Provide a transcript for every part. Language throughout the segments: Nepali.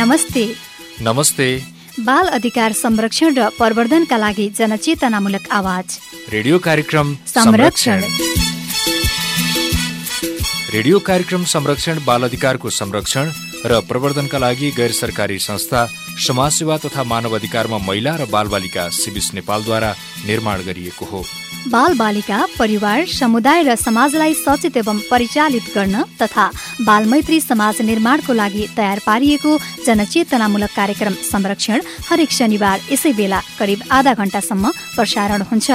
नमस्ते। नमस्ते। बाल अधिकार संरक्षण र प्रवर्धनका लागि जनचेतनामूलक आवाज। रेडियो कार्यक्रम संरक्षण। रेडियो कार्यक्रम संरक्षण बाल अधिकारको संरक्षण र प्रवर्धनका लागि गैर सरकारी संस्था समाजसेवा तथा मानव अधिकारमा महिला र बालबालिका सिबिस नेपालद्वारा निर्माण गरिएको हो। बाल बालिका परिवार समुदाय र समाजलाई सचेत एवं परिचालित गर्न तथा बालमैत्री समाज निर्माणको लागि तयार पारिएको जनचेतनामूलक कार्यक्रम संरक्षण हरेक शनिबार यसै बेला करिब आधा घण्टासम्म प्रसारण हुन्छ।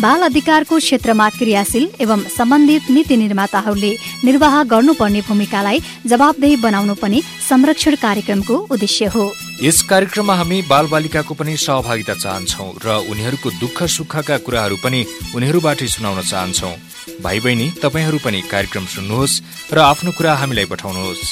बाल अधिकारको क्षेत्रमा क्रियाशील एवं सम्बन्धित नीति निर्माताहरूले निर्वाह गर्नुपर्ने भूमिकालाई जवाबदेही बनाउनु पनि संरक्षण कार्यक्रमको उद्देश्य हो। यस कार्यक्रममा हामी बालबालिकाको पनि सहभागिता चाहन्छौँ र उनीहरूको दुःख सुखका कुराहरू पनि उनीहरूबाटै सुनाउन चाहन्छौँ। भाइ बहिनी तपाईँहरू पनि कार्यक्रम सुन्नुहोस् र आफ्नो कुरा हामीलाई पठाउनुहोस्।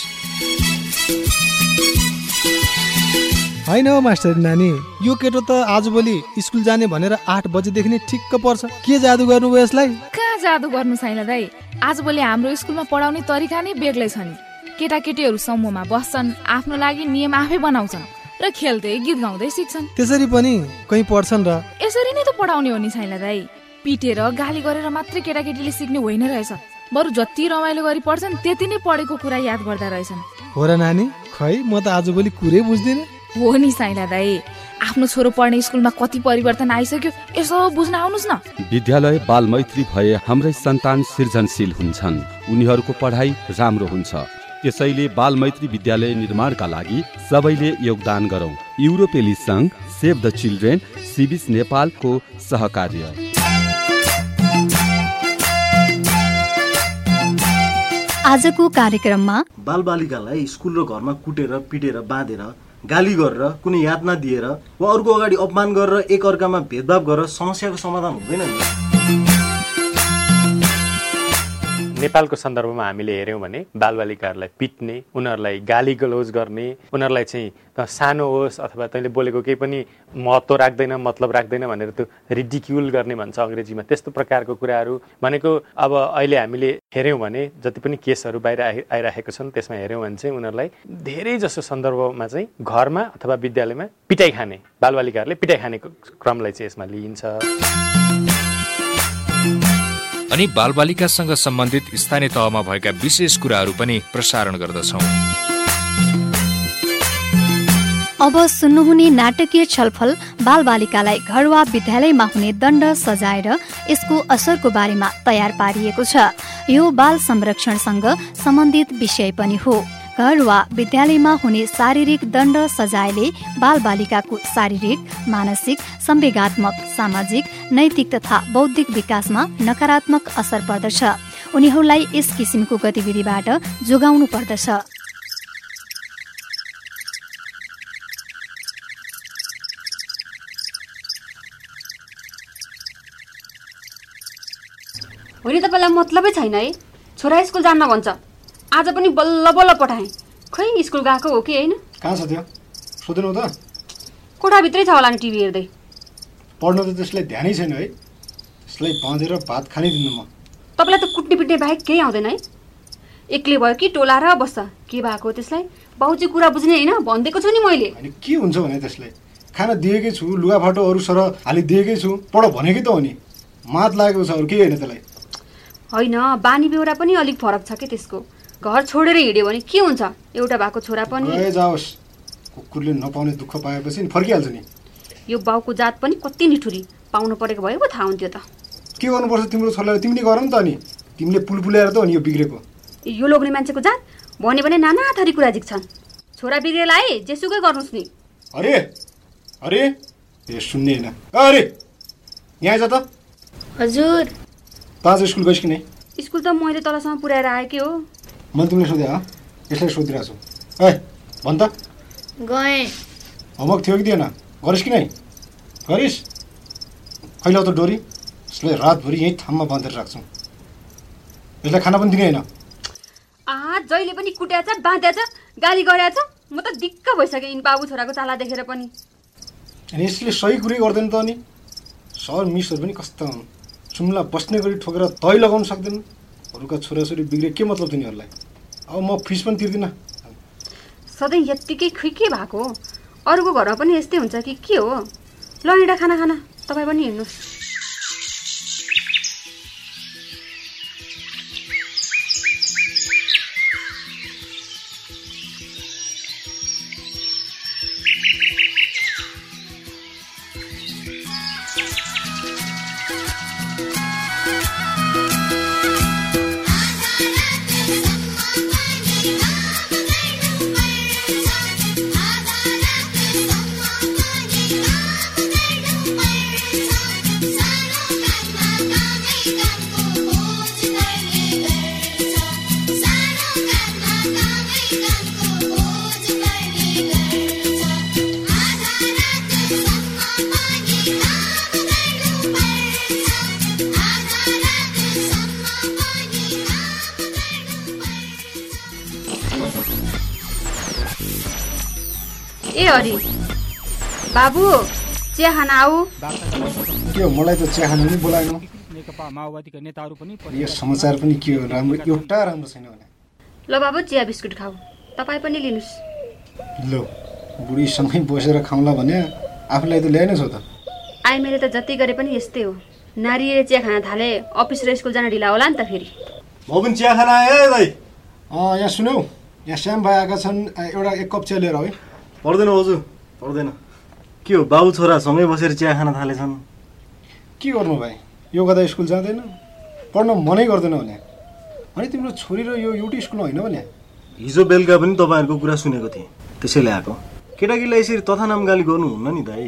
होइन हौ मास्टर नानी यो केटो त आजभोलि स्कुल जाने भनेर आठ बजेदेखि नै ठिक्क पर्छ। के जादु गर्नुभयो यसलाई? कहाँ जादु गर्नु छैन दाई आजभोलि हाम्रो स्कुलमा पढाउने तरिका नै बेग्लै छ नि। केटाकेटीहरू समूहमा बस्छन्। आफ्नो लागि नियम आफै बनाउँछन् र खेल्दै गीत गाउँदै सिक्छन्। त्यसरी पनि कहीँ पढ्छन् र? यसरी नै त पढाउने हो नि छैन दाई। पिटेर गाली गरेर मात्रै केटाकेटीले सिक्ने होइन रहेछ। बरु जति रमाइलो गरी पढ्छन् त्यति नै पढेको कुरा याद गर्दा रहेछन्। हो र नानी खै म त आजभोलि कुरै बुझ्दिनँ। हो नि साइला दाई। आफ्नो छोरो पढ्ने स्कुलमा कति परिवर्तन आइसक्यो यसो बुझ्न आउनुहोस् न। विद्यालय बाल मैत्री भए हाम्रै सन्तान सृजनशील हुन्छन्। उनीहरूको पढाइ राम्रो हुन्छ। त्यसैले बाल मैत्री विद्यालय निर्माणका लागि सबैले योगदान गरौँ। युरोपेली सङ्घ सेभ द चिल्ड्रेन सिबिस नेपालको सहकार्य। आजको कार्यक्रममा बालबालिकालाई स्कुल र घरमा कुटेर पिटेर बाँधेर गाली गरेर कुनै यातना दिएर वा अर्को अगाडि अपमान गरेर एक अर्कामा भेदभाव गरेर समस्याको समाधान हुँदैन नि। नेपालको सन्दर्भमा हामीले हेऱ्यौँ भने बालबालिकाहरूलाई पिट्ने उनीहरूलाई गाली गलौज गर्ने उनीहरूलाई चाहिँ सानो होस् अथवा तैँले बोलेको केही पनि महत्त्व राख्दैन मतलब राख्दैन भनेर त्यो रिडिक्युल गर्ने भन्छ अङ्ग्रेजीमा त्यस्तो प्रकारको कुराहरू भनेको अब अहिले हामीले हेऱ्यौँ भने जति पनि केसहरू बाहिर आइ आइराखेको छन् त्यसमा हेऱ्यौँ भने चाहिँ उनीहरूलाई धेरै जसो सन्दर्भमा चाहिँ घरमा अथवा विद्यालयमा पिटाइ खाने बालबालिकाहरूले पिटाइ खानेको क्रमलाई चाहिँ यसमा लिइन्छ। अनि बालबालिकासँग सम्बन्धित स्थानीय तहमा भएका विशेष कुराहरू पनि प्रसारण गर्दछौँ। अब सुन्नुहुने नाटकीय छलफल बालबालिकालाई घर वा विद्यालयमा हुने दण्ड सजाएर यसको असरको बारेमा तयार पारिएको छ। यो बाल संरक्षणसँग सम्बन्धित विषय पनि हो। घर वा विद्यालयमा हुने शारीरिक दण्ड सजायले बालबालिकाको शारीरिक मानसिक संवेगात्मक सामाजिक नैतिक तथा बौद्धिक विकासमा नकारात्मक असर पर्दछ। उनीहरूलाई यस किसिमको गतिविधिबाट जोगाउनु पर्दछ। होइन तपाईँलाई मतलबै छैन है। छोरा स्कुल जान्न भन्छ। आज पनि बल्ल बल्ल पठाएँ। खै स्कुल गएको हो कि होइन? कहाँ छ त्यो? सोधेनौ त। कोठाभित्रै छ होला नि टिभी हेर्दै। पढ्न त त्यसलाई ध्यानै छैन है। त्यसलाई बाँधेर भात खानै दिन्न म। तपाईँलाई त कुट्ने पिट्ने बाहेक केही आउँदैन है। एक्लै भयो कि टोला र बस्छ? के भएको त्यसलाई? बाउजी कुरा बुझ्ने होइन भनिदिएको छु नि मैले। अनि के हुन्छ भने त्यसलाई? खाना दिएकै छु लुगाफाटो अरू सर हालिदिएकै छु। पढ भनेकै त हो नि। मात लागेको छ अरू केही होइन त्यसलाई। होइन बानी बेहोरा पनि अलिक फरक छ कि त्यसको? घर छोडेर हिँड्यो भने के हुन्छ? एउटा भएको छोरा पनि। कुकुरले नपाउने दुःख पाएपछि नि फर्किहाल्छ नि। यो बाउको जात पनि कति निठुरी। पाउनु परेको भए पो थाहा हुन्थ्यो त। के गर्नुपर्छ तिम्रो छोरालाई? तिमीले गर नि त अनि। तिमीले पुलपुल्याएर त हो नि यो बिग्रेको। यो लोग्ने मान्छेको जात? भन्यो भने नाना थरी कुरा झिक्छन्। छोरा बिग्रेर आए जेसुकै गर्नुहोस् नि। अरे! अरे! ए सुन्ने होइन। अरे! यहाँ जा त। हजुर। त आज स्कुल गइस् कि नै? स्कुल त मैले तलसम्म पुऱ्याएर आएकै हो। मैले तिमीलाई सोधेँ हो यसलाई सोधिरहेको छु ए भन् त गएँ होमवर्क थियो कि थिएन गरिस् कि नै गरिस् खैला त डोरी यसलाई रातभरि यहीँ थाममा बाँधेर राख्छौँ यसलाई खाना पनि दिने होइन आ जहिले पनि कुट्याछ बाँध्याछ गाली गरेछ म त दिक्क भइसकेँ यिन बाबु छोराको चाला देखेर पनि। अनि यसले सही कुरै गर्दैन त अनि। सर मिसहरू पनि कस्ता हुन्। सुम्ला बस्ने गरी ठोकेर तै लगाउन सक्दैनन् अरूका छोराछोरी बिग्रे के मतलब तिनीहरूलाई? अब म फिस पनि तिर्दिनँ। सधैँ यत्तिकै खै के भएको अरूको घरमा पनि यस्तै हुन्छ कि के हो? ल हिँडा खाना खाना। तपाईँ पनि हिँड्नुहोस्। ए हरि बाबु चिया खाना आऊ। के हो मलाई त चिया खानु पनि बोलाएन। नेकपा माओवादीका नेताहरू पनि यो समाचार पनि के हो राम्रो एउटा राम्रो छैन भने? ल बाबु चिया बिस्कुट खाऊ। तपाईँ पनि लिनुहोस्। लो बुढीसँगै बसेर खाउँला भने आफूलाई त ल्याएन छौ त। आई मैले त जति गरे पनि यस्तै हो। नारीले चिया खान थाले अफिस र स्कुल जान ढिला होला नि त फेरि। म पनि चिया खाना आएँ है दाइ अँ यहाँ सुनौ यहाँ श्याम भाइ आएका छन् एउटा एक कप चिया लिएर है। पर्दैन हजुर पर्दैन। के हो बाबु छोरा सँगै बसेर चिया खान थालेछन्? के गर्नु भाइ? यो गर्दा स्कुल जाँदैन। पढ्न मनै गर्दैन भने। अनि तिम्रो छोरी र यो एउटै स्कुलमा होइन भने? हिजो बेलुका पनि तपाईँहरूको कुरा सुनेको थिएँ। त्यसैले आएको। केटाकेटीलाई यसरी तथानाम गाली गर्नुहुन्न नि दाइ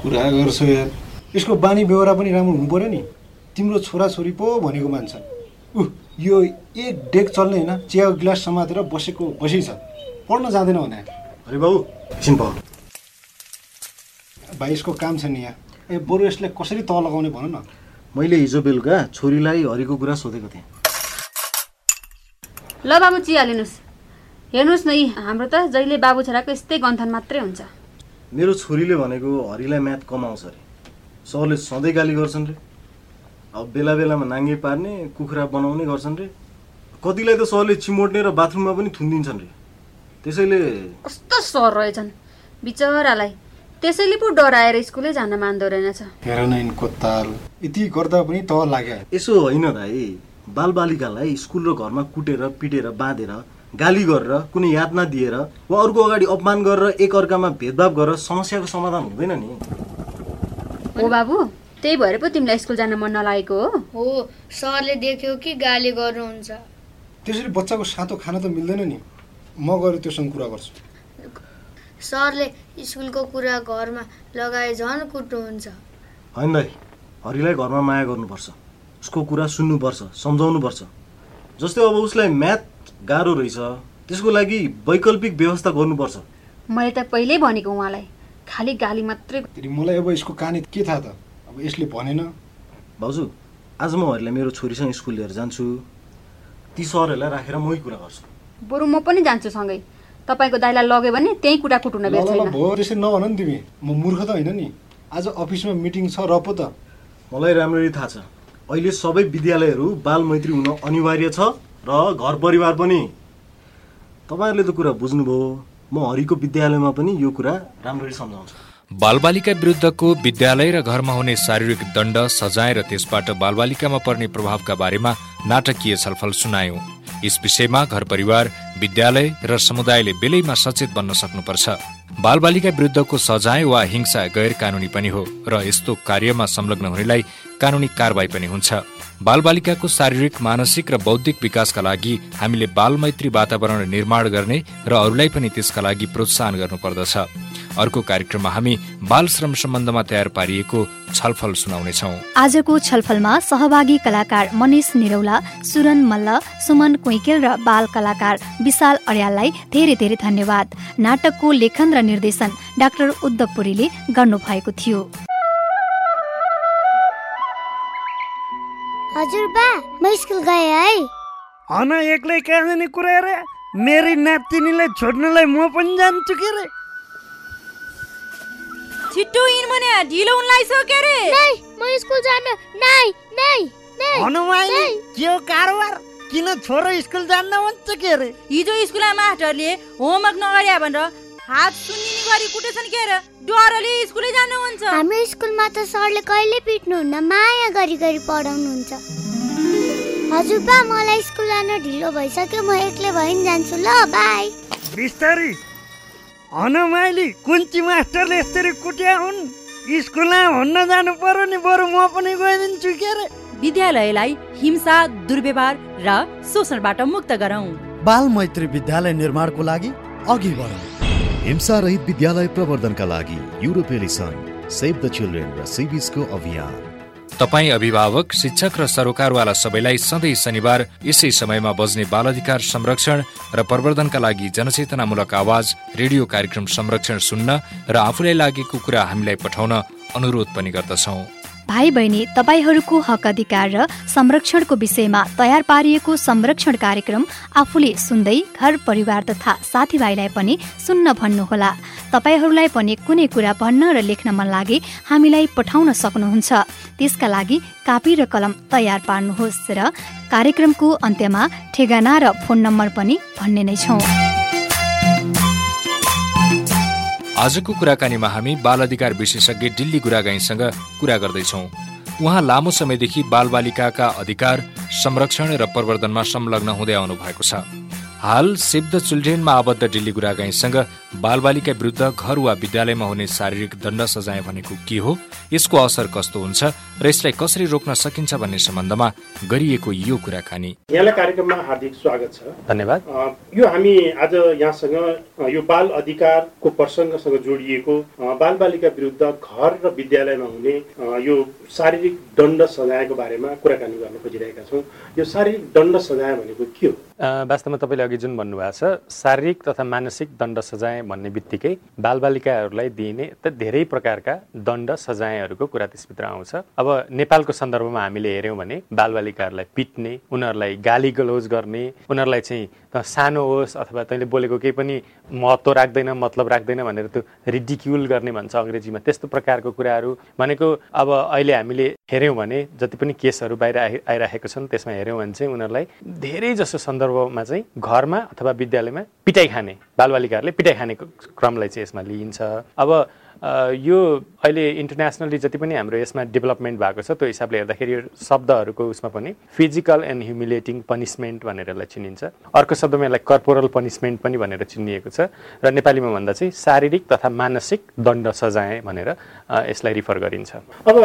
कुरा गर्छु यार। यसको बानी बेहोरा पनि राम्रो हुनु पऱ्यो नि। तिम्रो छोराछोरी पो भनेको मान्छन्। ऊ यो एक डेक चल्ने होइन। चियाको गिलास समातेर बसेको बसै छ पढ्न जाँदैन भने। अरे बाबु एकछिन पाउ भाइ यसको काम छ नि यहाँ। ए बरु यसलाई कसरी तह लगाउने भन न। मैले हिजो बेलुका छोरीलाई हरिको कुरा सोधेको थिएँ। ल बाबु चिया लिनुहोस्। हेर्नुहोस् न यी हाम्रो त जहिले बाबु छोराको यस्तै गन्थन मात्रै हुन्छ। मेरो छोरीले भनेको हरिलाई म्याथ कमाउँछ अरे। सरले सधैँ गाली गर्छन् रे। अब बेला बेलामा नाङ्गे पार्ने कुखुरा बनाउने गर्छन् रे। कतिलाई त सरले चिमोट्ने र बाथरुममा पनि थुनिदिन्छन् रे। त्यसैले कस्तो सर रहेछन्? बिचरालाई त्यसैले पो डराएर स्कुलै जान मान्दो रहेनछ। हेर न यिनको ताल यति गर्दा पनि तह लाग्यो। यसो होइन दाइ बालबालिकालाई स्कुल र घरमा कुटेर पिटेर बाँधेर गाली गरेर कुनै यातना दिएर वा अर्को अगाडि अपमान गरेर एक अर्कामा भेदभाव गरेर समस्याको समाधान हुँदैन नि। हो बाबु त्यही भएर पो तिमीलाई स्कुल जान मन नलागेको हो। हो सरले देख्यो कि गाली गर्नुहुन्छ। त्यसरी बच्चाको सातो खान त मिल्दैन नि। म गएर त्योसँग कुरा गर्छु। सरले स्कुलको कुरा घरमा लगाए झन् कुट्नुहुन्छ। होइन दाइ हरिलाई घरमा माया गर्नुपर्छ। उसको कुरा सुन्नुपर्छ सम्झाउनुपर्छ। जस्तै अब उसलाई म्याथ गाह्रो रहेछ त्यसको लागि वैकल्पिक व्यवस्था गर्नुपर्छ। मैले त पहिल्यै भनेको उहाँलाई खालि गाली मात्रै। मलाई अब यसको कहानी के थाहा त? अब यसले भनेन। भाउजू आज म हरिलाई मेरो छोरीसँग स्कुल लिएर जान्छु। ती सरहरूलाई राखेर मै कुरा गर्छु। बरु म पनि जान्छु सँगै। तपाईँको दाइलाई लग्यो भने त्यही कुरा भयो त्यसरी नभन नि तिमी। म मूर्ख त होइन नि। आज अफिसमा मिटिङ छ र पो त। मलाई राम्ररी थाहा छ। अहिले सबै विद्यालयहरू बाल मैत्री हुन अनिवार्य छ र घर परिवार पनि। तपाईँहरूले त कुरा बुझ्नुभयो। म हरिको विद्यालयमा पनि यो कुरा राम्ररी सम्झाउँछु। बालबालिका विरुद्धको विद्यालय र घरमा हुने शारीरिक दण्ड सजाय र त्यसबाट बालबालिकामा पर्ने प्रभावका बारेमा नाटकीय छलफल सुनायौं। यस विषयमा घर परिवार विद्यालय र समुदायले बेलैमा सचेत बन्न सक्नुपर्छ। बालबालिका विरुद्धको सजाय वा हिंसा गैर कानूनी पनि हो र यस्तो कार्यमा संलग्न हुनेलाई कानूनी कारवाही पनि हुन्छ। बालबालिकाको शारीरिक मानसिक र बौद्धिक विकासका लागि हामीले बालमैत्री वातावरण निर्माण गर्ने र अरूलाई पनि त्यसका लागि प्रोत्साहन गर्नुपर्दछ। अर्को कार्यक्रममा हामी बाल श्रम सम्बन्धमा तयार पारिएको छलफल सुनाउनेछौ। आजको छलफलमा सहभागी कलाकार मनिष निरौला सुरन मल्ल सुमन कुइकेल र बाल कलाकार विशाल अर्याललाई धेरै धेरै धन्यवाद। नाटकको लेखन र निर्देशन डाक्टर उद्धव पुरीले गर्नुभएको थियो। हजुर बा म स्कुल गएँ है। हन एक्लै कहाँ जाने कुरा रे। मेरी नातिनीलाई छोड्नलाई म पनि जान्छु के रे? छिट्टो हिँड भने ढिलो हुन लागिसक्यो रे नै म स्कुल जान नै नै नै हनुमाई नै। के हो कारोबार? किन छोरो स्कुल जान्न भन्छ के अरे? हिजो स्कुलमा मास्टरले होमवर्क नगरिया भनेर हात सुन्निने गरी कुटेछन् के अरे? डरले स्कुलै जानुहुन्छ हाम्रो स्कुलमा त सरले कहिले पिट्नुहुन्न माया गरी गरी पढाउनुहुन्छ। हजुरबा मलाई स्कुल जान ढिलो भइसक्यो म एक्लै भइ नि जान्छु ल बाई। बिस्तारी। हनुमाइली कुन्ची मास्टरले यसरी कुट्या हुन्? स्कुलमा भन्न जानु पर्यो नि बरु म पनि गइदिन्छु के अरे? विद्यालयलाई हिंसा दुर्व्यवहार र शोषणबाट मुक्त गरौँ। बाल मैत्री विद्यालय निर्माणको लागि अघि बढौँ। हिंसा रहित विद्यालय प्रवर्धनका लागि युरोपेली सङ्घ सेभ द चिल्ड्रेन र सिबिसको अभियान। तपाईँ अभिभावक शिक्षक र सरोकारवाला सबैलाई सधैँ शनिबार यसै समयमा बज्ने बाल अधिकार संरक्षण र प्रवर्धनका लागि जनचेतनामूलक आवाज रेडियो कार्यक्रम संरक्षण सुन्न र आफूलाई लागेको कुरा हामीलाई पठाउन अनुरोध पनि गर्दछौँ। भाइ बहिनी तपाईँहरूको हक अधिकार र संरक्षणको विषयमा तयार पारिएको संरक्षण कार्यक्रम आफूले सुन्दै घर परिवार तथा साथीभाइलाई पनि सुन्न भन्नुहोला। तपाईँहरूलाई पनि कुनै कुरा भन्न र लेख्न मन लागे हामीलाई पठाउन सक्नुहुन्छ। त्यसका लागि कापी र कलम तयार पार्नुहोस् र कार्यक्रमको अन्त्यमा ठेगाना र फोन नम्बर पनि भन्ने नै छौँ। आजको कुराकानीमा हामी बाल अधिकार विशेषज्ञ दिल्ली गुरागाईसँग कुरा गर्दैछौँ। उहाँ लामो समयदेखि बालबालिकाका अधिकार संरक्षण र प्रवर्धनमा संलग्न हुँदै आउनु भएको छ। हाल सेभ द चिल्ड्रेनमा आबद्ध दिल्ली गुरागाईसँग बालबालिका विरुद्ध घर वा विद्यालयमा हुने शारीरिक दण्ड सजाय भनेको के हो? यसको असर कस्तो हुन्छ र यसलाई कसरी रोक्न सकिन्छ भन्ने सम्बन्धमा गरिएको यो कुराकानी। यहाँलाई कार्यक्रममा हार्दिक स्वागत छ। धन्यवाद। यो हामी आज यहाँसँग यो बाल अधिकारको प्रसङ्गसँग जोडिएको बाल बालिका विरुद्ध घर र विद्यालयमा हुने यो शारीरिक दण्ड सजायको बारेमा कुराकानी गर्न खोजिरहेका छौँ। यो शारीरिक दण्ड सजाय भनेको के हो? वास्तवमा तपाईँले अघि जुन भन्नुभएको छ शारीरिक तथा मानसिक दण्ड सजाय भन्ने बित्तिकै बालबालिकाहरूलाई दिइने त धेरै प्रकारका दण्ड सजायहरूको कुरा त्यसभित्र आउँछ। अब नेपालको सन्दर्भमा हामीले हेऱ्यौँ भने बालबालिकाहरूलाई पिट्ने उनीहरूलाई गाली गलौज गर्ने उनीहरूलाई चाहिँ सानो होस् अथवा तैँले बोलेको केही पनि महत्त्व राख्दैन मतलब राख्दैन भनेर त्यो रिडिक्युल गर्ने भन्छ अङ्ग्रेजीमा त्यस्तो प्रकारको कुराहरू भनेको अब अहिले हामीले हेऱ्यौँ भने जति पनि केसहरू बाहिर आइ आइराखेको छन् त्यसमा हेऱ्यौँ भने चाहिँ उनीहरूलाई धेरै जसो सन्दर्भमा चाहिँ घरमा अथवा विद्यालयमा पिटाइ खाने बालबालिकाहरूले पिटाइ खाने क्रमलाई चाहिँ यसमा लिइन्छ। अब यो अहिले इन्टरनेसनली जति पनि हाम्रो यसमा डेभलपमेन्ट भएको छ त्यो हिसाबले हेर्दाखेरि यो शब्दहरूको उसमा पनि फिजिकल एन्ड ह्युमिलेटिङ पनिसमेन्ट भनेर यसलाई चिनिन्छ। अर्को शब्दमा यसलाई कर्पोरल पनिसमेन्ट पनि भनेर चिनिएको छ। र नेपालीमा भन्दा चाहिँ शारीरिक तथा मानसिक दण्ड सजाय भनेर यसलाई रिफर गरिन्छ। अब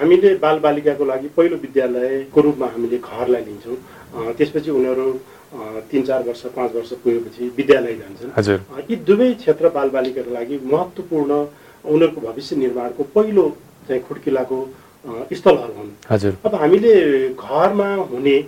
हामीले बालबालिकाको लागि पहिलो विद्यालयको रूपमा हामीले घरलाई लिन्छौँ। त्यसपछि उनीहरू तिन चार वर्ष पाँच वर्ष पुगेपछि विद्यालय जान्छन्। यी दुवै क्षेत्र बालबालिकाको लागि महत्त्वपूर्ण उनीहरूको भविष्य निर्माणको पहिलो चाहिँ खुड्किलाको स्थलहरू हुन्। हजुर। अब हामीले घरमा हुने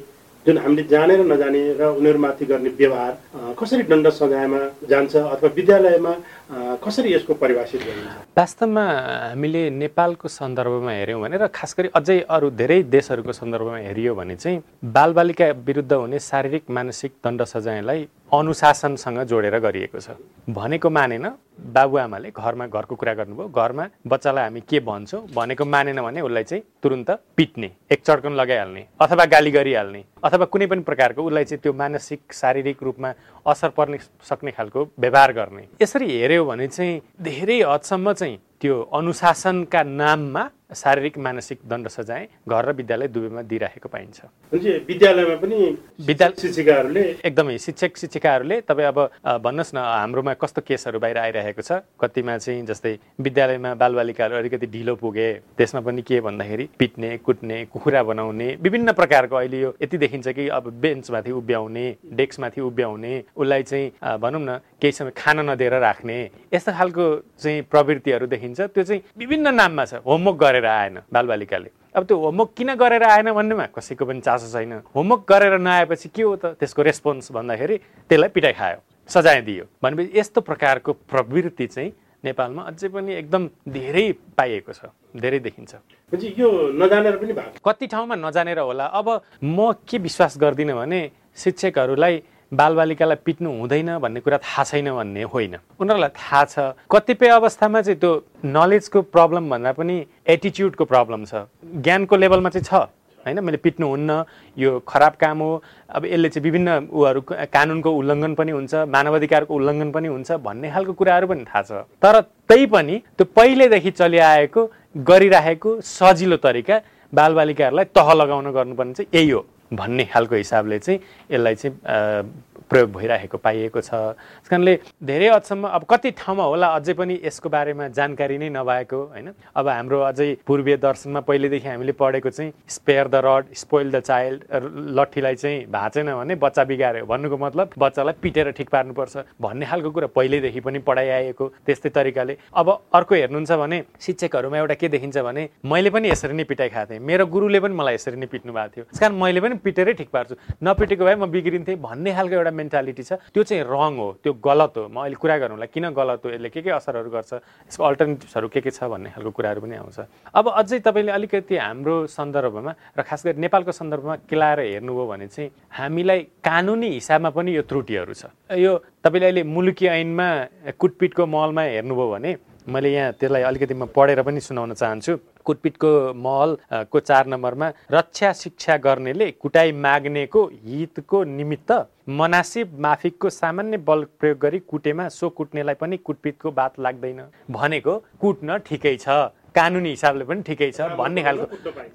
जुन हामीले जानेर नजाने र उनीहरूमाथि गर्ने व्यवहार कसरी दण्ड सजायमा जान्छ अथवा विद्यालयमा कसरी यसको परिभाषित गरिन्छ? वास्तवमा हामीले नेपालको सन्दर्भमा हेऱ्यौँ भने र खास गरी अझै अरू धेरै देशहरूको सन्दर्भमा हेरियो भने चाहिँ बालबालिका विरुद्ध हुने शारीरिक मानसिक दण्ड सजायलाई अनुशासनसँग जोडेर गरिएको छ। भनेको मानेन बाबुआमाले घरमा घरको कुरा गर्नुभयो। घरमा बच्चालाई हामी के भन्छौँ? भनेको मानेन भने उसलाई चाहिँ तुरुन्त पिट्ने एक चड्कन लगाइहाल्ने अथवा गाली गरिहाल्ने अथवा कुनै पनि प्रकारको उसलाई चाहिँ त्यो मानसिक शारीरिक रूपमा असर पर्ने सक्ने खालको व्यवहार गर्ने। यसरी हेऱ्यो भने चाहिँ धेरै हदसम्म चाहिँ त्यो अनुशासनका नाममा शारीरिक मानसिक दण्ड सजाय घर र विद्यालय दुवैमा दिइराखेको पाइन्छ। विद्यालयमा पनि विद्यालय शिक्षिकाहरूले एकदमै शिक्षक शिक्षिकाहरूले तपाईँ अब भन्नुहोस् न हाम्रोमा कस्तो केसहरू बाहिर आइरहेको छ? कतिमा चाहिँ जस्तै विद्यालयमा बालबालिकाहरू अलिकति ढिलो पुगे त्यसमा पनि के भन्दाखेरि पिट्ने कुट्ने कुखुरा बनाउने विभिन्न प्रकारको अहिले यो यति देखिन्छ कि अब बेन्चमाथि उभ्याउने डेस्कमाथि उभ्याउने उसलाई चाहिँ भनौँ न केही समय खाना नदिएर राख्ने यस्तो खालको चाहिँ प्रवृत्तिहरू देखिन्छ। त्यो चाहिँ विभिन्न नाममा छ। होमवर्क गरेर आएन बालबालिकाले। अब त्यो होमवर्क किन गरेर आएन भन्नेमा कसैको पनि चासो छैन। होमवर्क गरेर नआएपछि के हो त? त्यसको रेस्पोन्स भन्दाखेरि त्यसलाई पिटाइ खायो सजाय दियो। भनेपछि यस्तो प्रकारको प्रवृत्ति चाहिँ नेपालमा अझै पनि एकदम धेरै पाइएको छ धेरै देखिन्छ। यो नजानेर पनि कति ठाउँमा नजानेर होला। अब म के विश्वास गर्दिनँ भने शिक्षकहरूलाई बालबालिकालाई पिट्नु हुँदैन भन्ने कुरा थाहा छैन भन्ने होइन। उनीहरूलाई थाहा छ। कतिपय अवस्थामा चाहिँ त्यो नलेजको प्रब्लम भन्दा पनि एटिच्युडको प्रब्लम छ। ज्ञानको लेभलमा चाहिँ छ। होइन मैले पिट्नुहुन्न यो खराब काम हो। अब यसले चाहिँ विभिन्न उहरू कानुनको उल्लङ्घन पनि हुन्छ मानवाधिकारको उल्लङ्घन पनि हुन्छ भन्ने खालको कुराहरू पनि थाहा छ। तर तै पनि त्यो पहिलेदेखि चलिआएको गरिराखेको सजिलो तरिका बालबालिकाहरूलाई तह लगाउन गर्नुपर्ने चाहिँ यही हो। भन्ने खालको हिसाबले चाहिँ यसलाई चाहिँ प्रयोग भइरहेको पाइएको छ। त्यस कारणले धेरै हदसम्म अब कति ठाउँमा होला अझै पनि यसको बारेमा जानकारी नै नभएको होइन? अब हाम्रो अझै पूर्वीय दर्शनमा पहिलेदेखि हामीले पढेको चाहिँ spare the rod spoil the child लट्ठीलाई चाहिँ भाँचेन भने बच्चा बिगार्यो भन्नुको मतलब बच्चालाई पिटेर ठिक पार्नुपर्छ भन्ने खालको कुरा पहिल्यैदेखि पनि पढाइआएको त्यस्तै तरिकाले। अब अर्को हेर्नुहुन्छ भने शिक्षकहरूमा एउटा के देखिन्छ भने मैले पनि यसरी नै पिटाइ खाएको थिएँ। मेरो गुरुले पनि मलाई यसरी नै पिट्नु भएको थियो। त्यस कारण मैले पनि पिटेरै ठिक पार्छु। नपिटेको भए म बिग्रिन्थेँ भन्ने खालको एउटा मेन्टालिटी छ। त्यो चाहिँ रङ हो त्यो गलत हो। म अहिले कुरा गरौँला किन गलत हो? यसले के के असरहरू गर्छ? यसको अल्टरनेटिभ्सहरू के के छ भन्ने खालको कुराहरू पनि आउँछ। अब अझै तपाईँले अलिकति हाम्रो सन्दर्भमा र खास गरी नेपालको सन्दर्भमा केलाएर हेर्नुभयो भने चाहिँ हामीलाई कानुनी हिसाबमा पनि यो त्रुटिहरू छ। यो तपाईँले अहिले मुलुकी ऐनमा कुटपिटको महलमा हेर्नुभयो भने मैले यहाँ त्यसलाई अलिकति म पढेर पनि सुनाउन चाहन्छु। कुटपिटको महलको चार नम्बरमा रक्षा शिक्षा गर्नेले कुटाइ माग्नेको हितको निमित्त मनासिब माफिकको सामान्य बल प्रयोग गरी कुटेमा सो कुट्नेलाई पनि कुटपिटको बात लाग्दैन। भनेको कुट्न ठिकै छ। कानुनी हिसाबले पनि ठिकै छ भन्ने खालको।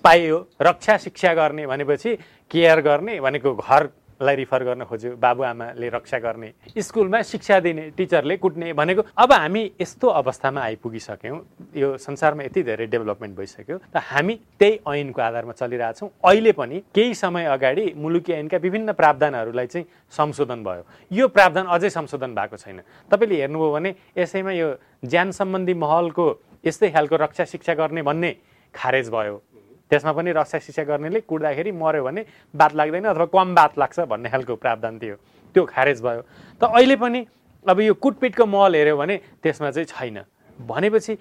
पाइयो। रक्षा शिक्षा गर्ने भनेपछि केयर गर्ने भनेको घर लाई रिफर गर्न खोज्यो बाबुआमाले रक्षा गर्ने स्कुलमा शिक्षा दिने टिचरले कुट्ने भनेको अब हामी यस्तो अवस्थामा आइपुगिसक्यौँ। यो संसारमा यति धेरै डेभलपमेन्ट भइसक्यो र हामी त्यही ऐनको आधारमा चलिरहेछौँ अहिले पनि केही समय अगाडि मुलुकी ऐनका विभिन्न प्रावधानहरूलाई चाहिँ संशोधन भयो। यो प्रावधान अझै संशोधन भएको छैन। तपाईँले हेर्नुभयो भने यसैमा यो ज्यान सम्बन्धी महलको यस्तै खालको रक्षा शिक्षा गर्ने भन्ने खारेज भयो। त्यसमा पनि रक्षा शिक्षा गर्नेले कुट्दाखेरि मऱ्यो भने बात लाग्दैन अथवा कम बात लाग्छ भन्ने खालको प्रावधान थियो। त्यो खारेज भयो। त अहिले पनि अब यो कुटपिटको महल हेऱ्यो भने त्यसमा चाहिँ छैन। भनेपछि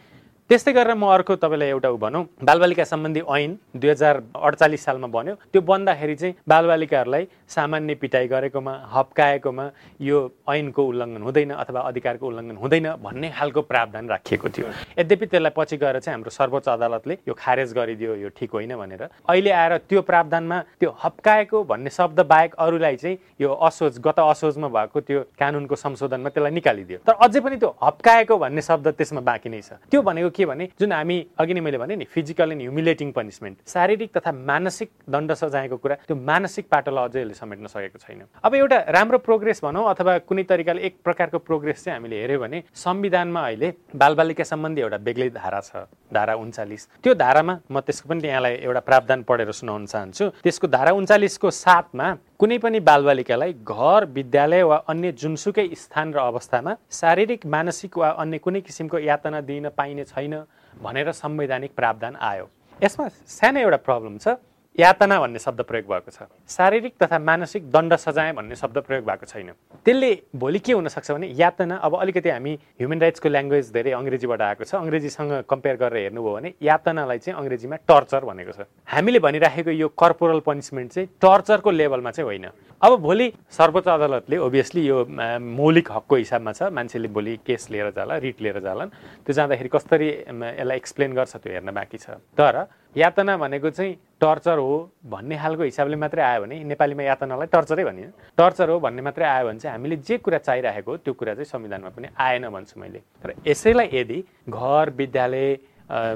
त्यस्तै गरेर म अर्को तपाईँलाई एउटा भनौँ बालबालिका सम्बन्धी ऐन दुई हजार अडचालिस सालमा बन्यो। त्यो बन्दाखेरि चाहिँ बालबालिकाहरूलाई सामान्य पिटाइ गरेकोमा हप्काएकोमा यो ऐनको उल्लङ्घन हुँदैन अथवा अधिकारको उल्लङ्घन हुँदैन भन्ने खालको प्रावधान राखिएको थियो। यद्यपि त्यसलाई पछि गएर चाहिँ हाम्रो सर्वोच्च अदालतले यो खारेज गरिदियो यो ठिक होइन भनेर। अहिले आएर त्यो प्रावधानमा त्यो हप्काएको भन्ने शब्द बाहेक अरूलाई चाहिँ यो असोज गत असोजमा भएको त्यो कानुनको संशोधनमा त्यसलाई निकालिदियो। तर अझै पनि त्यो हप्काएको भन्ने शब्द त्यसमा बाँकी नै छ। त्यो भनेको के भने जुन हामी अघि नै मैले भने नि फिजिकल एन्ड ह्युमिलेटिङ पनिसमेन्ट शारीरिक तथा मानसिक दण्ड सजाएको कुरा त्यो मानसिक पाटोलाई अझै यसले समेट्न सकेको छैन। अब एउटा राम्रो प्रोग्रेस भनौँ अथवा कुनै तरिकाले एक प्रकारको प्रोग्रेस चाहिँ हामीले हेऱ्यौँ भने संविधानमा अहिले बालबालिका सम्बन्धी एउटा बेग्लै धारा छ धारा उन्चालिस। त्यो धारामा म त्यसको पनि यहाँलाई एउटा प्रावधान पढेर सुनाउन चाहन्छु। त्यसको धारा उन्चालिसको साथमा कुनै पनि बालबालिकालाई घर विद्यालय वा अन्य जुनसुकै स्थान र अवस्थामा शारीरिक मानसिक वा अन्य कुनै किसिमको यातना दिन पाइने छैन भनेर संवैधानिक प्रावधान आयो। यसमा सानो एउटा प्रब्लम छ। यातना भन्ने शब्द प्रयोग भएको छ। शारीरिक तथा मानसिक दण्ड सजाय भन्ने शब्द प्रयोग भएको छैन। त्यसले भोलि के हुनसक्छ भने यातना अब अलिकति हामी ह्युमन राइट्सको ल्याङ्ग्वेज धेरै अङ्ग्रेजीबाट आएको छ अङ्ग्रेजीसँग कम्पेयर गरेर हेर्नुभयो भने यातनालाई चाहिँ अङ्ग्रेजीमा टर्चर भनेको छ। हामीले भनिराखेको यो कर्पोरल पनिसमेन्ट चाहिँ टर्चरको लेभलमा चाहिँ होइन। अब भोलि सर्वोच्च अदालतले ओभियसली यो मौलिक हकको हिसाबमा छ। मान्छेले भोलि केस लिएर जाला रिट लिएर जालान्। त्यो जाँदाखेरि कसरी यसलाई एक्सप्लेन गर्छ त्यो हेर्न बाँकी छ। तर यातना भनेको चाहिँ टर्चर हो भन्ने खालको हिसाबले मात्रै आयो भने नेपालीमा यातनालाई टर्चरै भनियो। टर्चर हो भन्ने मात्रै आयो भने चाहिँ हामीले जे कुरा चाहिरहेको त्यो कुरा चाहिँ संविधानमा पनि आएन भन्छु मैले। तर यसैलाई यदि घर विद्यालय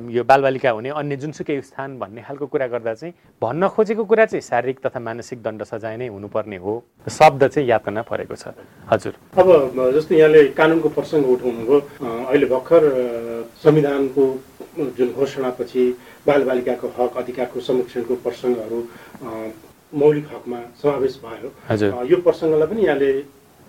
यो बालबालिका हुने अन्य जुनसुकै स्थान भन्ने खालको कुरा गर्दा चाहिँ भन्न खोजेको कुरा चाहिँ शारीरिक तथा मानसिक दण्ड सजाय नै हुनुपर्ने हो। शब्द चाहिँ यातना परेको छ। हजुर। अब जस्तो यहाँले कानुनको प्रसङ्ग उठाउनुभयो। अहिले भर्खर संविधानको जुन घोषणापछि बालबालिकाको हक अधिकारको संरक्षणको प्रसङ्गहरू मौलिक हकमा समावेश भयो। यो प्रसङ्गलाई पनि यहाँले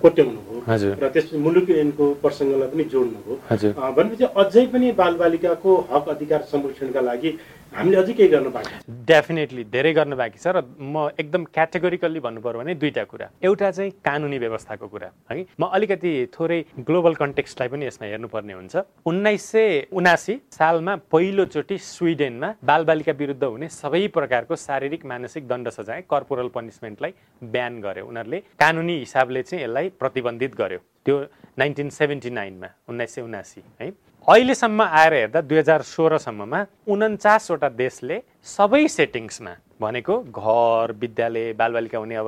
कोट्याउनुभयो र त्यसपछि मुलुकी ऐनको प्रसङ्गलाई पनि जोड्नुभयो भनेपछि अझै पनि बालबालिकाको हक अधिकार संरक्षणका लागि हामीले अझै केही गर्न बाँकी डेफिनेटली धेरै गर्न बाँकी छ र म एकदम क्याटेगोरिकल्ली भन्नु पर्यो भने दुईवटा कुरा। एउटा चाहिँ कानुनी व्यवस्थाको कुरा है? म अलिकति थोरै ग्लोबल कन्टेक्स्टलाई पनि यसमा हेर्नुपर्ने हुन्छ। उन्नाइस सय उनासी सालमा पहिलोचोटि स्विडेनमा बालबालिका विरुद्ध हुने सबै प्रकारको शारीरिक मानसिक दण्ड सजाय कर्पोरल पनिसमेन्टलाई ब्यान गर्यो। उनीहरूले कानुनी हिसाबले चाहिँ यसलाई प्रतिबन्धित गर्यो। त्यो नाइन्टिन सेभेन्टी नाइनमा उन्नाइस सय उनासी है? अहिलेसम्म आएर हेर्दा दुई हजार सोह्रसम्ममा उन्चासवटा देशले सबै सेटिङ्समा भनेको घर विद्यालय बालबालिका हुने अब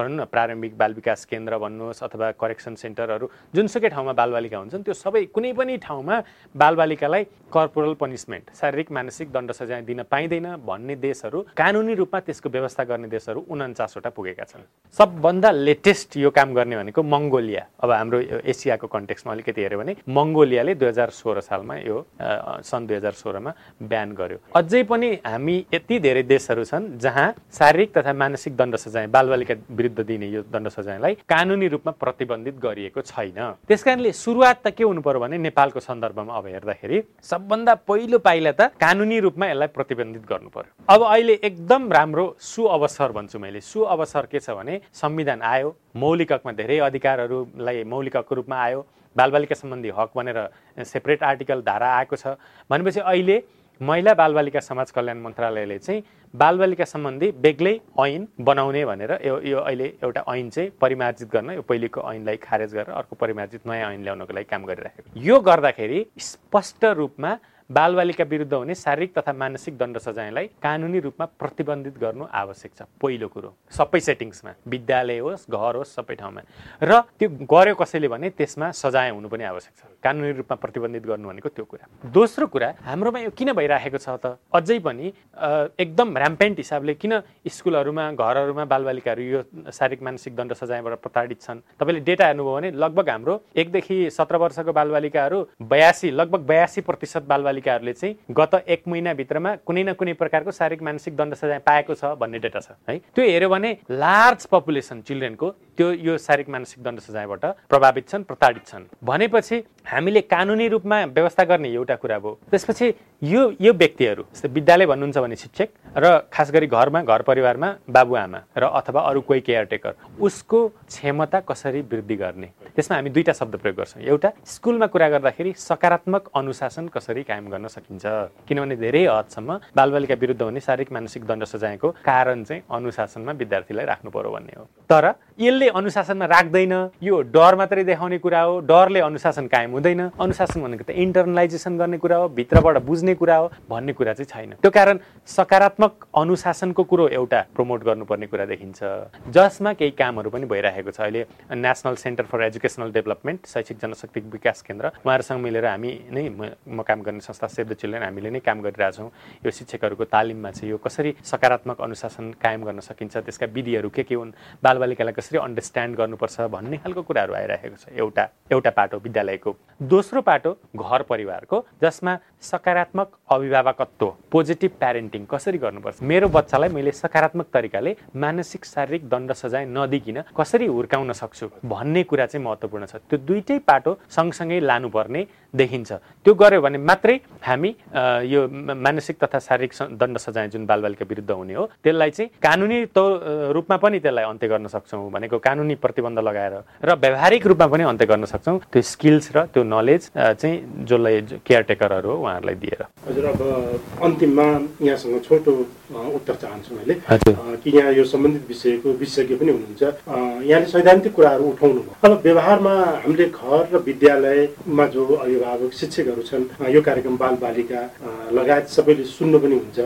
भनौँ न प्रारम्भिक बाल विकास केन्द्र भन्नुहोस् अथवा करेक्सन सेन्टरहरू जुनसुकै ठाउँमा बालबालिका हुन्छन् त्यो सबै कुनै पनि ठाउँमा बालबालिकालाई कर्पोरल पनिसमेन्ट शारीरिक मानसिक दण्ड सजाय दिन पाइँदैन भन्ने देशहरू कानुनी रूपमा त्यसको व्यवस्था गर्ने देशहरू उन्चासवटा पुगेका छन्। सबभन्दा लेटेस्ट यो काम गर्ने भनेको मङ्गोलिया। अब हाम्रो एसियाको कन्टेक्समा अलिकति हेऱ्यो भने मङ्गोलियाले दुई हजार सोह्र सालमा यो सन् दुई हजार सोह्रमा बिहान गर्यो। अझै पनि हामी यति धेरै देशहरू छन् जहाँ शारीरिक तथा मानसिक दण्ड सजाय बालबालिका दिने यो दण्ड सजायलाई कानुनी रूपमा प्रतिबन्धित गरिएको छैन। त्यस कारणले सुरुवात त के हुनु पर्यो भने नेपालको सन्दर्भमा अब हेर्दाखेरि सबभन्दा पहिलो पाइला त कानुनी रूपमा यसलाई प्रतिबन्धित गर्नु पर्यो। अब अहिले एकदम राम्रो सुअवसर भन्छु मैले। सुअवसर के छ भने संविधान आयो मौलिक हकमा धेरै अधिकारहरूलाई मौलिक हकको रूपमा आयो बालबालिका सम्बन्धी हक भनेर सेपरेट आर्टिकल धारा आएको छ। भनेपछि अहिले महिला बालबालिका समाज कल्याण मन्त्रालयले चाहिँ बालबालिका सम्बन्धी बेग्लै ऐन बनाउने भनेर यो यो अहिले एउटा ऐन चाहिँ परिमार्जित गर्न यो पहिलेको ऐनलाई खारेज गरेर अर्को परिमार्जित नयाँ ऐन ल्याउनको लागि काम गरिरहेको यो गर्दाखेरि स्पष्ट रूपमा बालबालिका विरुद्ध हुने शारीरिक तथा मानसिक दण्ड सजायलाई कानुनी रूपमा प्रतिबन्धित गर्नु आवश्यक छ। पहिलो कुरो। सबै सेटिङ्समा विद्यालय होस् घर होस् सबै ठाउँमा। र त्यो गर्यो कसैले भने त्यसमा सजाय हुनु पनि आवश्यक छ। कानुनी रूपमा प्रतिबन्धित गर्नु भनेको त्यो कुरा। दोस्रो कुरा हाम्रोमा यो किन भइरहेको छ त? अझै पनि एकदम ऱ्याम्पेन्ट हिसाबले किन स्कुलहरूमा घरहरूमा बालबालिकाहरू यो शारीरिक मानसिक दण्ड सजायबाट प्रताडित छन्? तपाईँले डेटा हेर्नुभयो भने लगभग हाम्रो एकदेखि सत्र वर्षको बालबालिकाहरू बयासी लगभग बयासी प्रतिशत बालबालिका बालिकाहरूले चाहिँ गत एक महिनाभित्रमा कुनै न कुनै प्रकारको शारीरिक मानसिक दण्ड सजाय पाएको छ भन्ने डेटा छ है? त्यो हेऱ्यो भने लार्ज पपुलेसन चिल्ड्रेनको त्यो यो शारीरिक मानसिक दण्ड सजायबाट प्रभावित छन् प्रताडित छन्। भनेपछि हामीले कानुनी रूपमा व्यवस्था गर्ने एउटा कुरा भयो। त्यसपछि यो यो व्यक्तिहरू जस्तै विद्यालय भन्नुहुन्छ भने शिक्षक र खास गरी घरमा घर परिवारमा बाबुआमा र अथवा अरू कोही केयरटेकर उसको क्षमता कसरी वृद्धि गर्ने? त्यसमा हामी दुईवटा शब्द प्रयोग गर्छौँ। एउटा स्कुलमा कुरा गर्दाखेरि सकारात्मक अनुशासन कसरी कायम गर्न सकिन्छ? किनभने धेरै हदसम्म बालबालिका विरुद्ध हुने शारीरिक मानसिक दण्ड सजायको कारण चाहिँ अनुशासनमा विद्यार्थीलाई राख्नु पर्यो भन्ने हो। तर यसले अनुशासनमा राख्दैन। यो डर मात्रै देखाउने कुरा हो। डरले अनुशासन कायम हुँदैन। अनुशासन भनेको त इन्टरनलाइजेसन गर्ने कुरा हो भित्रबाट बुझ्ने कुरा हो भन्ने कुरा चाहिँ छैन। त्यो कारण सकारात्मक अनुशासनको कुरो एउटा प्रमोट गर्नुपर्ने कुरा देखिन्छ। जसमा केही कामहरू पनि भइरहेको छ। अहिले national centre for educational development शैक्षिक जनशक्ति विकास केन्द्र उहाँहरूसँग मिलेर हामी नै म काम गर्ने संस्था सेभ द चिल्ड्रेन हामीले नै काम गरिरहेछौँ यो शिक्षकहरूको तालिममा चाहिँ यो कसरी सकारात्मक अनुशासन कायम गर्न सकिन्छ त्यसका विधिहरू के के हुन् बालबालिकालाई कसरी अन्डरस्ट्यान्ड गर्नुपर्छ भन्ने खालको कुराहरू आइरहेको छ। एउटा एउटा पाटो विद्यालयको दोस्रो पाटो घर परिवारको जसमा सकारात्मक अभिभावकत्व पोजिटिभ प्यारेन्टिङ कसरी गर्नुपर्छ? मेरो बच्चालाई मैले सकारात्मक तरिकाले मानसिक शारीरिक दण्ड सजाय नदिकन कसरी हुर्काउन सक्छु भन्ने कुरा चाहिँ महत्त्वपूर्ण छ। त्यो दुइटै पाटो सँगसँगै लानुपर्ने देखिन्छ। त्यो गऱ्यो भने मात्रै हामी यो मानसिक तथा शारीरिक दण्ड सजाय जुन बालबालिका विरुद्ध हुने हो त्यसलाई चाहिँ कानुनी रूपमा पनि त्यसलाई अन्त्य गर्न सक्छौँ भनेको कानुनी प्रतिबन्ध लगाएर र व्यावहारिक रूपमा पनि अन्त्य गर्न सक्छौँ। त्यो स्किल्स र त्यो नलेज चाहिँ जसलाई केयरटेकरहरू हो उहाँहरूलाई दिएर हजुर अब अन्तिममा यहाँसँग छोटो उत्तर चाहन्छु मैले कि यहाँ यो सम्बन्धित विषयको विशेषज्ञ पनि हुनुहुन्छ. यहाँले सैद्धान्तिक कुराहरू उठाउनु भयो अब व्यवहारमा हामीले घर र विद्यालयमा जो अभिभावक शिक्षकहरू छन् यो कार्यक्रम बाल बालिका लगायत सबैले सुन्नु पनि हुन्छ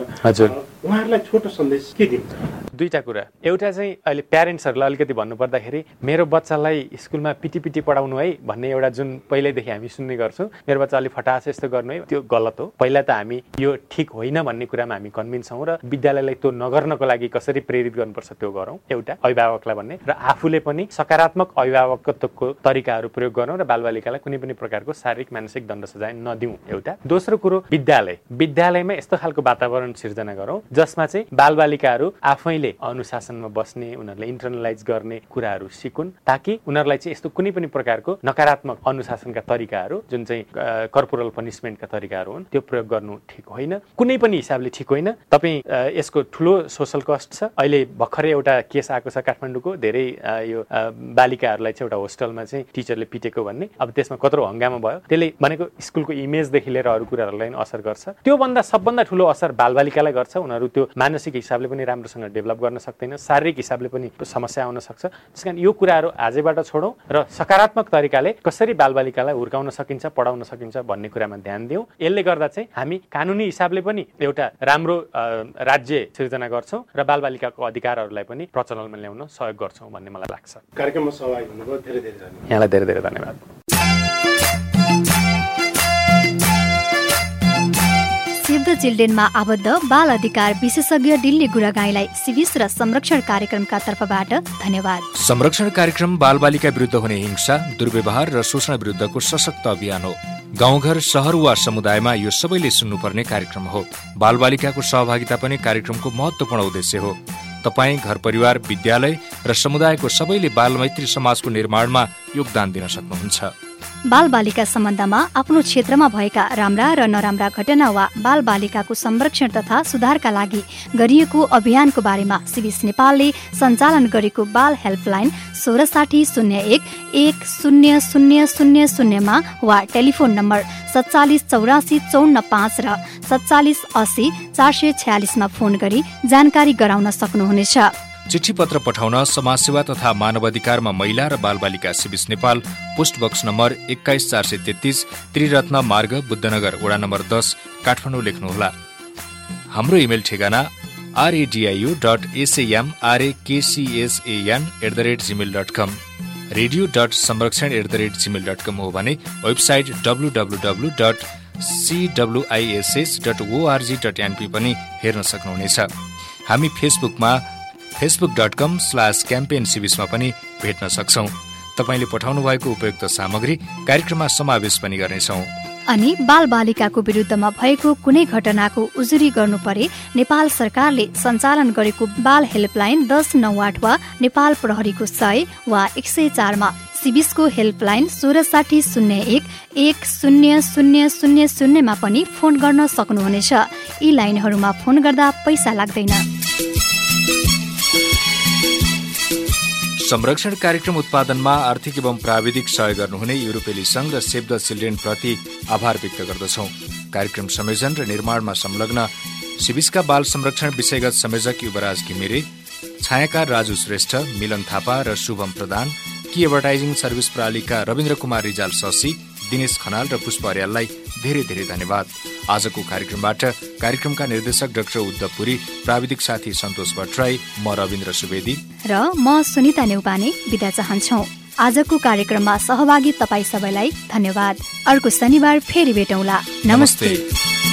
उहाँहरूलाई छोटो सन्देश के दिन्छ दुईवटा कुरा। एउटा चाहिँ अहिले प्यारेन्ट्सहरूलाई अलिकति भन्नुपर्दाखेरि मेरो बच्चालाई स्कुलमा पिटी पिटी पढाउनु है भन्ने एउटा जुन पहिल्यैदेखि हामी सुन्ने गर्छौँ मेरो बच्चा अलिक फटास यस्तो गर्नु है त्यो गलत हो। पहिला त हामी यो ठिक होइन भन्ने कुरामा हामी कन्भिन्स छौँ र विद्यालयलाई त्यो नगर्नको लागि कसरी प्रेरित गर्नुपर्छ त्यो गरौँ एउटा अभिभावकलाई भन्ने र आफूले पनि सकारात्मक अभिभावकत्वको तरिकाहरू प्रयोग गरौँ र बालबालिकालाई कुनै पनि प्रकारको शारीरिक मानसिक दण्ड सजाय नदिउँ एउटा। दोस्रो कुरो विद्यालय। विद्यालयमा यस्तो खालको वातावरण सिर्जना गरौँ जसमा चाहिँ बालबालिकाहरू आफैले अनुशासनमा बस्ने उनीहरूले इन्टरनलाइज गर्ने कुराहरू सिकुन् ताकि उनीहरूलाई चाहिँ यस्तो कुनै पनि प्रकारको नकारात्मक अनुशासनका तरिकाहरू जुन चाहिँ कर्पोरल पनिसमेन्टका तरिकाहरू हुन् त्यो प्रयोग गर्नु ठिक होइन। कुनै पनि हिसाबले ठिक होइन। तपाईँ यसको ठुलो सोसल कस्ट छ। अहिले भर्खरै एउटा केस आएको छ काठमाडौँको। धेरै यो बालिकाहरूलाई चाहिँ एउटा होस्टलमा चाहिँ टिचरले पिटेको भन्ने। अब त्यसमा कत्रो हङ्गामा भयो। त्यसले भनेको स्कुलको इमेजदेखि लिएर अरू कुराहरूलाई असर गर्छ। त्योभन्दा सबभन्दा ठुलो असर बालबालिकालाई गर्छ। उनीहरू त्यो मानसिक हिसाबले पनि राम्रोसँग डेभलप डेभलप गर्न सक्दैन शारीरिक हिसाबले पनि समस्या आउन सक्छ। त्यस कारण यो कुराहरू आजैबाट छोडौँ र सकारात्मक तरिकाले कसरी बालबालिकालाई हुर्काउन सकिन्छ पढाउन सकिन्छ भन्ने कुरामा ध्यान दिउँ। यसले गर्दा चाहिँ हामी कानुनी हिसाबले पनि एउटा राम्रो राज्य सिर्जना गर्छौँ र बालबालिकाको अधिकारहरूलाई पनि प्रचलनमा ल्याउन सहयोग गर्छौँ भन्ने मलाई लाग्छ। कार्यक्रममा सहभागी हुनुभयो धेरै धेरै धन्यवाद। यहाँलाई धेरै धेरै धन्यवाद। द चिल्ड्रेनमा आबद्ध बाल अधिकार विशेषज्ञ दिल्ली गुरागाईलाई सिविस र संरक्षण कार्यक्रमका तर्फबाट धन्यवाद। संरक्षण कार्यक्रम बालबालिका विरुद्ध हुने हिंसा दुर्व्यवहार र शोषण विरुद्धको सशक्त अभियान हो। गाउँघर सहर वा समुदायमा यो सबैले सुन्नुपर्ने कार्यक्रम हो। बालबालिकाको सहभागिता पनि कार्यक्रमको महत्वपूर्ण उद्देश्य हो। तपाईँ घर परिवार विद्यालय र समुदायको सबैले बालमैत्री समाजको निर्माणमा योगदान दिन सक्नुहुन्छ। बाल बालिका सम्बन्धमा आफ्नो क्षेत्रमा भएका राम्रा र नराम्रा घटना वा बाल बालिकाको संरक्षण तथा सुधारका लागि गरिएको अभियानको बारेमा सिविस नेपालले सञ्चालन गरेको बाल हेल्पलाइन सोह्र साठी शून्य एक एक शून्य शून्य शून्य शून्यमा वा टेलिफोन नम्बर सत्तालिस चौरासी चौन्न पाँच र सत्तालिस अस्सी चार सय छयालिसमा फोन गरी जानकारी गराउन सक्नुहुनेछ। चिठी पत्र पठाउन समाजसेवा तथा मानवाधिकारमा महिला र बालबालिका सिविस नेपाल पोस्ट बक्स नम्बर एक्काइस चार सय तेत्तिस त्रिरत्न मार्ग बुद्धनगर वडा नम्बर दस काठमाडौँ लेख्नुहोला। हाम्रो इमेल ठेगाना RADIU dot SAM RAKCSN at the rate gmail dot com radio dot संरक्षण at the rate gmail dot com हो भने website W W W dot CWISS dot ORG dot NP पनि हेर्न सक्नुहुनेछ। हामी फेसबुकमा facebook dot com slash campaign सिविसमा पनि भेट्न सक्छौ। तपाईँले पठाउनु भएको उपयुक्त सामग्री कार्यक्रममा समावेश पनि गर्नेछौ। अनि बाल बालिकाको विरुद्धमा भएको कुनै घटनाको उजुरी गर्नु परे नेपाल सरकारले सञ्चालन गरेको बाल हेल्पलाइन दस नौ आठ वा नेपाल प्रहरीको सय वा एक सय चारमा सिबिसको हेल्पलाइन सोह्र साठी शून्य एक एक शून्य शून्य शून्य शून्यमा पनि फोन गर्न सक्नुहुनेछ। यी लाइनहरूमा फोन गर्दा पैसा लाग्दैन। संरक्षण कार्यक्रम उत्पादनमा आर्थिक एवं प्राविधिक सहयोग गर्नुहुने युरोपेली संघ र सेभ द चिल्ड्रेन प्रति आभार व्यक्त गर्दछौ। कार्यक्रम संयोजन र निर्माणमा संलग्न सिबिसका बाल संरक्षण विषयगत संयोजक युवराज घिमिरे छायाकार राजु श्रेष्ठ मिलन थापा र शुभम प्रधान कि एडभर्टाइजिङ सर्भिस प्रणालीका रविन्द्र कुमार रिजाल शशी दिनेश खनाल र पुष्प अर्याललाई धेरै धेरै धन्यवाद। आजको कार्यक्रमबाट कार्यक्रमका निर्देशक डाक्टर उद्धव पुरी प्राविधिक साथी सन्तोष भट्टराई म रविन्द्र सुवेदी। र म सुनिता नेउपाने विदा चाहन्छौ। आजको कार्यक्रममा सहभागी तपाईँ सबैलाई धन्यवाद। अर्को शनिबार फेरि भेटौँला। नमस्ते, नमस्ते।